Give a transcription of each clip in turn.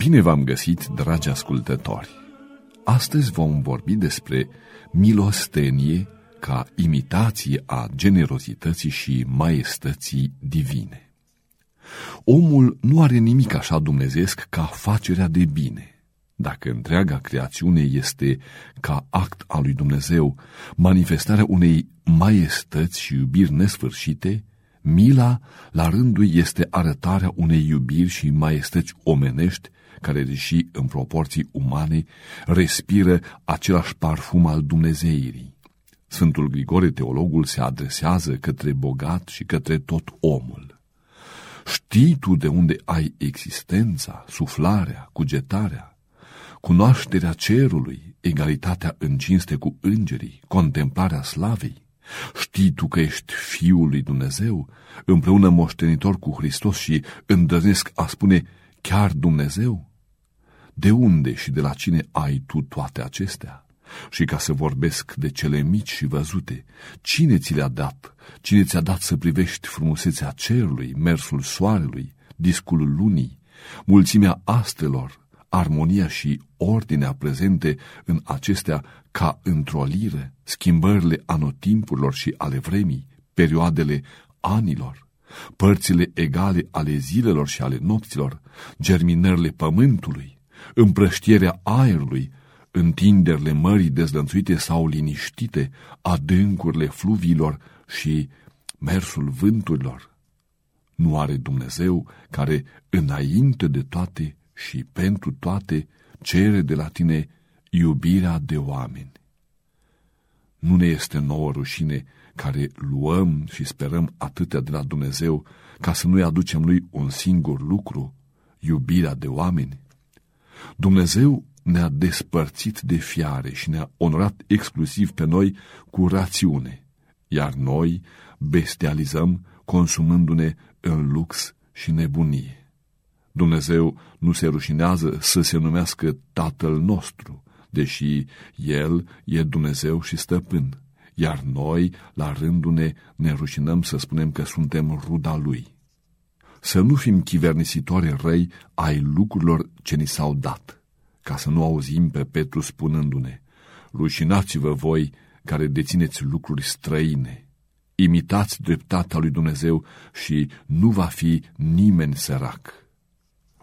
Bine v-am găsit, dragi ascultători! Astăzi vom vorbi despre milostenie ca imitație a generozității și maestății divine. Omul nu are nimic așa dumnezeesc ca facerea de bine. Dacă întreaga creațiune este ca act al lui Dumnezeu, manifestarea unei maestăți și iubiri nesfârșite, mila, la rândul, este arătarea unei iubiri și maestăți omenești care, deși în proporții umane, respiră același parfum al Dumnezeirii. Sfântul Grigore, teologul, se adresează către bogat și către tot omul. Știi tu de unde ai existența, suflarea, cugetarea, cunoașterea cerului, egalitatea în cinste cu îngerii, contemplarea slavei? Știi tu că ești Fiul lui Dumnezeu, împreună moștenitor cu Hristos și îndrăznesc a spune chiar Dumnezeu? De unde și de la cine ai tu toate acestea? Și ca să vorbesc de cele mici și văzute, cine ți le-a dat? Cine ți-a dat să privești frumusețea cerului, mersul soarelui, discul lunii, mulțimea astelor, armonia și ordinea prezente în acestea ca într-o lire, schimbările anotimpurilor și ale vremii, perioadele anilor, părțile egale ale zilelor și ale nopților, germinările pământului, împrăștierea aerului, întinderile mării dezlănțuite sau liniștite, adâncurile fluviilor și mersul vânturilor. Nu are Dumnezeu care, înainte de toate și pentru toate, cere de la tine iubirea de oameni. Nu ne este nouă rușine care luăm și sperăm atâtea de la Dumnezeu ca să nu-i aducem lui un singur lucru, iubirea de oameni? Dumnezeu ne-a despărțit de fiare și ne-a onorat exclusiv pe noi cu rațiune, iar noi bestializăm consumându-ne în lux și nebunie. Dumnezeu nu se rușinează să se numească Tatăl nostru, deși El e Dumnezeu și stăpân, iar noi, la rândul ne, ne rușinăm să spunem că suntem ruda Lui. Să nu fim chivernisitori răi ai lucrurilor ce ni s-au dat ca să nu auzim pe Petru spunându-ne, rușinați-vă voi care dețineți lucruri străine, imitați dreptatea lui Dumnezeu și nu va fi nimeni sărac.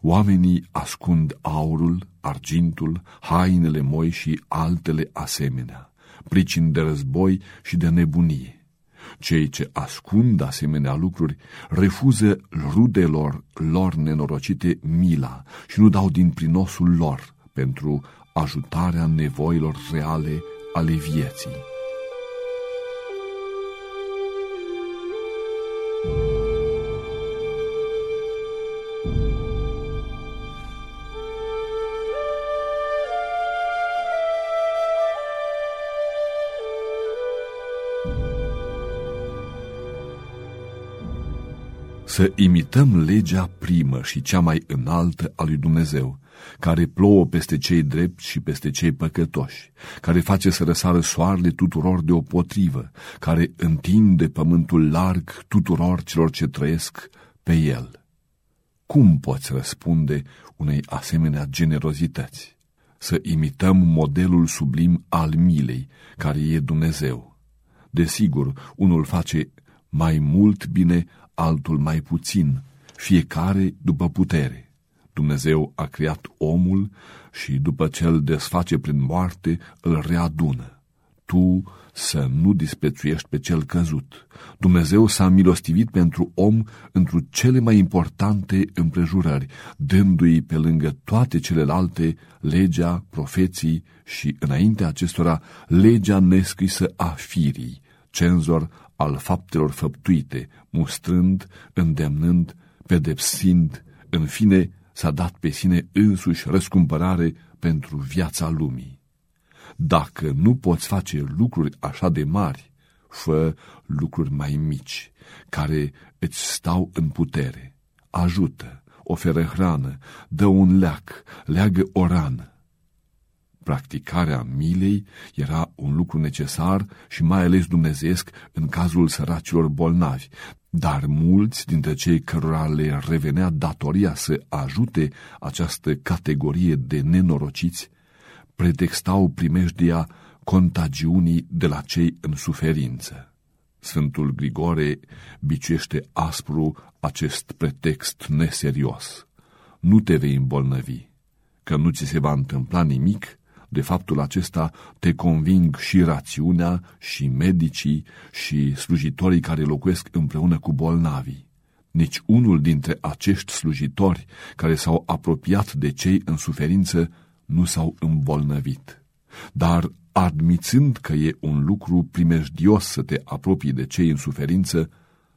Oamenii ascund aurul, argintul, hainele moi și altele asemenea, pricini de război și de nebunie. Cei ce ascund asemenea lucruri refuză rudelor lor nenorocite mila și nu dau din prinosul lor, pentru ajutarea nevoilor reale ale vieții. Să imităm legea primă și cea mai înaltă a lui Dumnezeu, care plouă peste cei drepți și peste cei păcătoși, care face să răsară soarele tuturor de potrivă, care întinde pământul larg tuturor celor ce trăiesc pe el. Cum poți răspunde unei asemenea generozități? Să imităm modelul sublim al milei, care e Dumnezeu. Desigur, unul face mai mult bine, altul mai puțin, fiecare după putere. Dumnezeu a creat omul și după ce îl desface prin moarte, îl readună. Tu să nu disprețuiești pe cel căzut. Dumnezeu s-a milostivit pentru om într cele mai importante împrejurări, dându-i pe lângă toate celelalte legea, profeții și, înainte acestora, legea nescrisă a firii, cenzor al faptelor făptuite, mustrând, îndemnând, pedepsind, în fine, s-a dat pe sine însuși răscumpărare pentru viața lumii. Dacă nu poți face lucruri așa de mari, fă lucruri mai mici, care îți stau în putere. Ajută, oferă hrană, dă un leac, leagă o rană. Practicarea milei era un lucru necesar și mai ales dumnezeesc în cazul săracilor bolnavi, Dar mulți dintre cei cărora le revenea datoria să ajute această categorie de nenorociți pretextau primejdia contagiunii de la cei în suferință. Sfântul Grigore bicește aspru acest pretext neserios. Nu te vei îmbolnăvi, că nu ți se va întâmpla nimic, de faptul acesta te conving și rațiunea, și medicii, și slujitorii care locuiesc împreună cu bolnavii. Nici unul dintre acești slujitori care s-au apropiat de cei în suferință nu s-au îmbolnăvit. Dar admițând că e un lucru primejdios să te apropii de cei în suferință,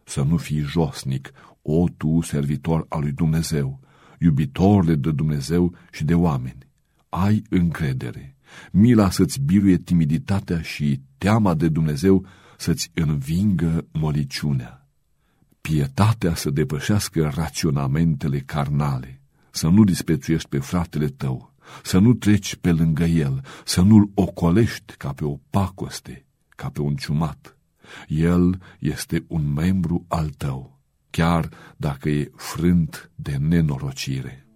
să nu fii josnic, o tu, servitor al lui Dumnezeu, iubitorule de Dumnezeu și de oameni. Ai încredere, mila să-ți biruie timiditatea și teama de Dumnezeu să-ți învingă moliciunea. Pietatea să depășească raționamentele carnale, să nu disprețuiești pe fratele tău, să nu treci pe lângă el, să nu-l ocolești ca pe o pacoste, ca pe un ciumat. El este un membru al tău, chiar dacă e frânt de nenorocire.